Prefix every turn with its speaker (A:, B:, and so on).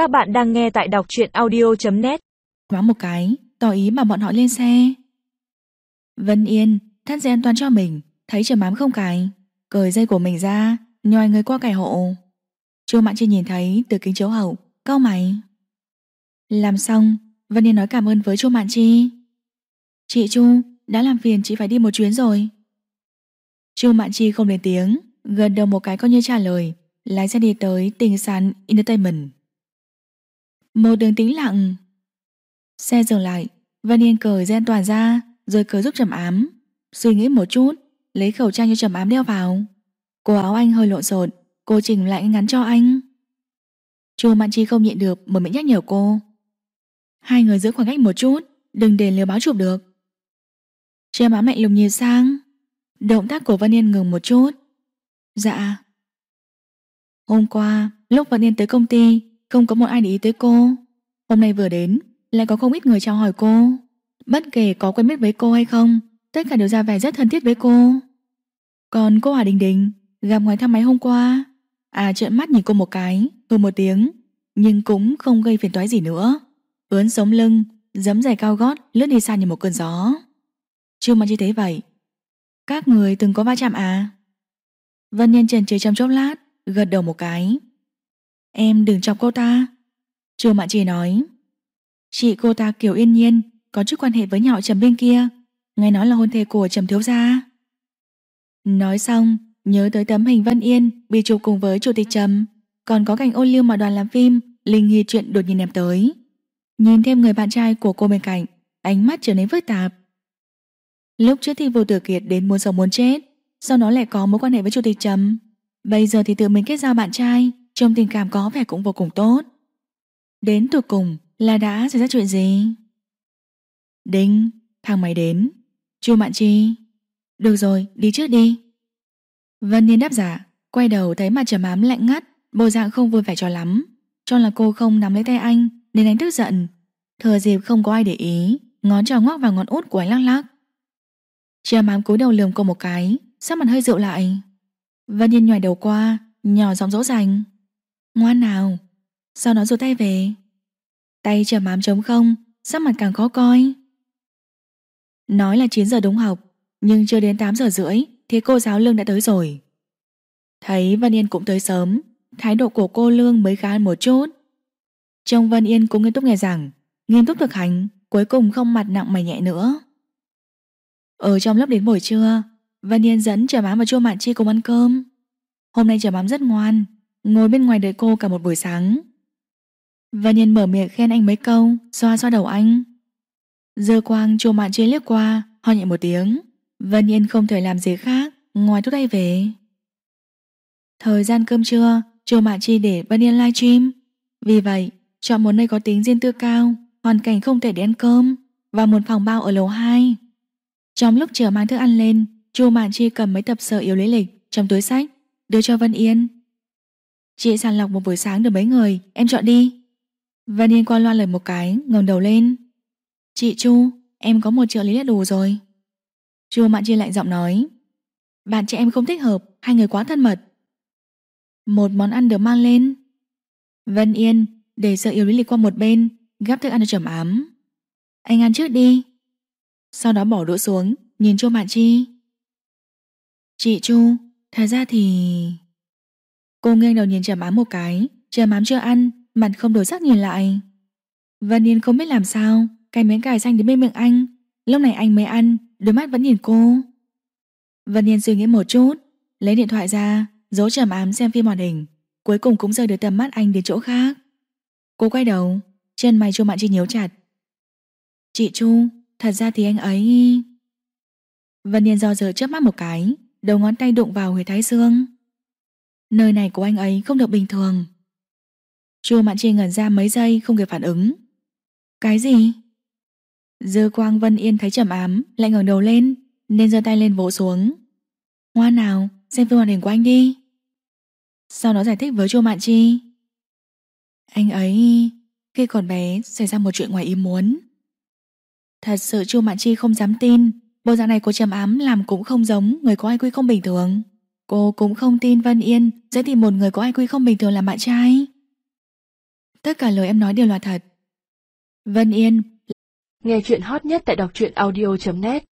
A: Các bạn đang nghe tại đọc truyện audio.net
B: Quá một cái, tỏ ý mà bọn họ lên xe. Vân Yên thắt dây an toàn cho mình, thấy trầm mám không cài, cởi dây của mình ra, nhòi người qua cài hộ. Chu Mạn Chi nhìn thấy từ kính chiếu hậu, cau mày. Làm xong, Vân Yên nói cảm ơn với Chu Mạn Chi. Chị Chu, đã làm phiền chị phải đi một chuyến rồi. Chu Mạn Chi không lên tiếng, gần đầu một cái coi như trả lời, lái xe đi tới tình sán Entertainment. Một đường tĩnh lặng. Xe dừng lại, Vân Yên cởi gen toàn ra, rồi cởi giúp trầm ám. Suy nghĩ một chút, lấy khẩu trang cho trầm ám đeo vào. Cô áo anh hơi lộn xộn, cô chỉnh lại ngắn cho anh. Chu Mạn Chi không nhịn được mở miệng nhắc nhở cô. Hai người giữ khoảng cách một chút, đừng để liều báo chụp được. Trầm ám mạnh lùng nhìn sang. Động tác của Vân Yên ngừng một chút. Dạ. Hôm qua, lúc Vân Yên tới công ty, không có một ai để ý tới cô. Hôm nay vừa đến, lại có không ít người chào hỏi cô. Bất kể có quen biết với cô hay không, tất cả đều ra vẻ rất thân thiết với cô. Còn cô Hà Đình Đình, gặp ngoài thang máy hôm qua, à trợn mắt nhìn cô một cái, hừ một tiếng, nhưng cũng không gây phiền toái gì nữa. Ướn sống lưng, giấm giày cao gót lướt đi xa như một cơn gió. Chưa mà chỉ thấy vậy. Các người từng có va chạm à? Vân Nhân trần trừ trong chốc lát, gật đầu một cái. Em đừng chọc cô ta. Trương Mạn Trì nói. Chị cô ta kiểu yên nhiên, có chút quan hệ với nhỏ Trầm bên kia. Nghe nói là hôn thê của Trầm Thiếu Gia. Nói xong, nhớ tới tấm hình Vân Yên bị chụp cùng với Chủ tịch Trầm. Còn có cảnh ô lưu mà đoàn làm phim, Linh Hy chuyện đột nhiên ném tới. Nhìn thêm người bạn trai của cô bên cạnh, ánh mắt trở nên phức tạp. Lúc trước thì vô tử kiệt đến muốn sống muốn chết, sau đó lại có mối quan hệ với Chủ tịch Trầm. Bây giờ thì tự mình kết giao bạn trai, trong tình cảm có vẻ cũng vô cùng tốt. Đến tụt cùng là đã xảy ra chuyện gì? Đinh, thằng mày đến. Chu Mạn Chi. Được rồi, đi trước đi. Vân Niên đáp giả, quay đầu thấy mặt trầm ám lạnh ngắt, bộ dạng không vui vẻ cho lắm. Cho là cô không nắm lấy tay anh, nên anh tức giận. Thừa dịp không có ai để ý, ngón trỏ ngoắc vào ngón út của anh lắc lắc. Trầm ám cúi đầu lườm cô một cái, sắc mặt hơi rượu lại. Vân Niên nhòi đầu qua, nhỏ giọng dỗ dành. Ngoan nào Sau đó rụt tay về? Tay trầm mám trống không, Sắc mặt càng khó coi. Nói là 9 giờ đúng học, Nhưng chưa đến 8 giờ rưỡi, Thì cô giáo Lương đã tới rồi. Thấy Văn Yên cũng tới sớm, Thái độ của cô Lương mới khá một chút. Trông Văn Yên cũng nghiêm túc nghe rằng, Nghiêm túc thực hành, Cuối cùng không mặt nặng mày nhẹ nữa. Ở trong lớp đến buổi trưa Văn Yên dẫn trở mám và chua Mạn Chi cùng ăn cơm. Hôm nay trở mám rất ngoan ngồi bên ngoài đợi cô cả một buổi sáng. và Nhân mở miệng khen anh mấy câu, xoa xoa đầu anh. Dơ quang chùa mạn chơi liếc qua, ho nhẹ một tiếng. Vân Yên không thể làm gì khác, ngoài thuốc tay về. Thời gian cơm trưa, chùa mạn chi để Vân Yên livestream. Vì vậy, chọn một nơi có tính riêng tư cao, hoàn cảnh không thể để ăn cơm, và một phòng bao ở lầu 2. Trong lúc chờ mang thức ăn lên, chùa mạn chi cầm mấy tập sở yếu lý lịch trong túi sách, đưa cho Vân Yên. Chị sàng lọc một buổi sáng được mấy người? Em chọn đi. Vân Yên qua loa lời một cái, ngẩng đầu lên. Chị Chu, Em có một trợ lý là đủ rồi. Chu Mạn Chi lạnh giọng nói. Bạn chị em không thích hợp, Hai người quá thân mật. Một món ăn được mang lên. Vân Yên để sợ yếu lý lịch qua một bên, Gắp thức ăn cho trầm ám Anh ăn trước đi. Sau đó bỏ đũa xuống, Nhìn Chu Mạn Chi. Chị Chu, Thật ra thì... Cô nghiêng đầu nhìn Trầm Ám một cái. Trầm Ám chưa ăn, Mặt không đổi sắc nhìn lại. Vân Yên không biết làm sao, Cái miếng cải xanh đến bên miệng anh. Lúc này anh mới ăn, Đôi mắt vẫn nhìn cô. Vân Yên suy nghĩ một chút, Lấy điện thoại ra, Giấu Trầm Ám xem phim hoạt hình. Cuối cùng cũng rơi được tầm mắt anh đến chỗ khác. Cô quay đầu, Chân mày Chu Mạn Chi nhíu chặt. Chị Chu, Thật ra thì anh ấy Vân Yên do dự chớp mắt một cái, Đầu ngón tay đụng vào huyệt thái dương Nơi này của anh ấy không được bình thường. Chu Mạn Chi ngẩn ra mấy giây, không kịp phản ứng. Cái gì? Dư Quang Vân Yên thấy trầm ám, Lại ngẩng đầu lên, Nên giơ tay lên vỗ xuống. Hoa nào, xem phim hoạt hình của anh đi. Sau đó giải thích với Chu Mạn Chi. Anh ấy, Khi còn bé, xảy ra một chuyện ngoài ý muốn. Thật sự Chu Mạn Chi không dám tin, Bộ dạng này của trầm ám làm cũng không giống Người có IQ không bình thường. Cô cũng không tin Vân Yên sẽ tìm một người có IQ không bình thường làm bạn trai. Tất cả lời em nói đều là thật. Vân Yên
C: Nghe chuyện hot nhất tại đọc truyện audio.net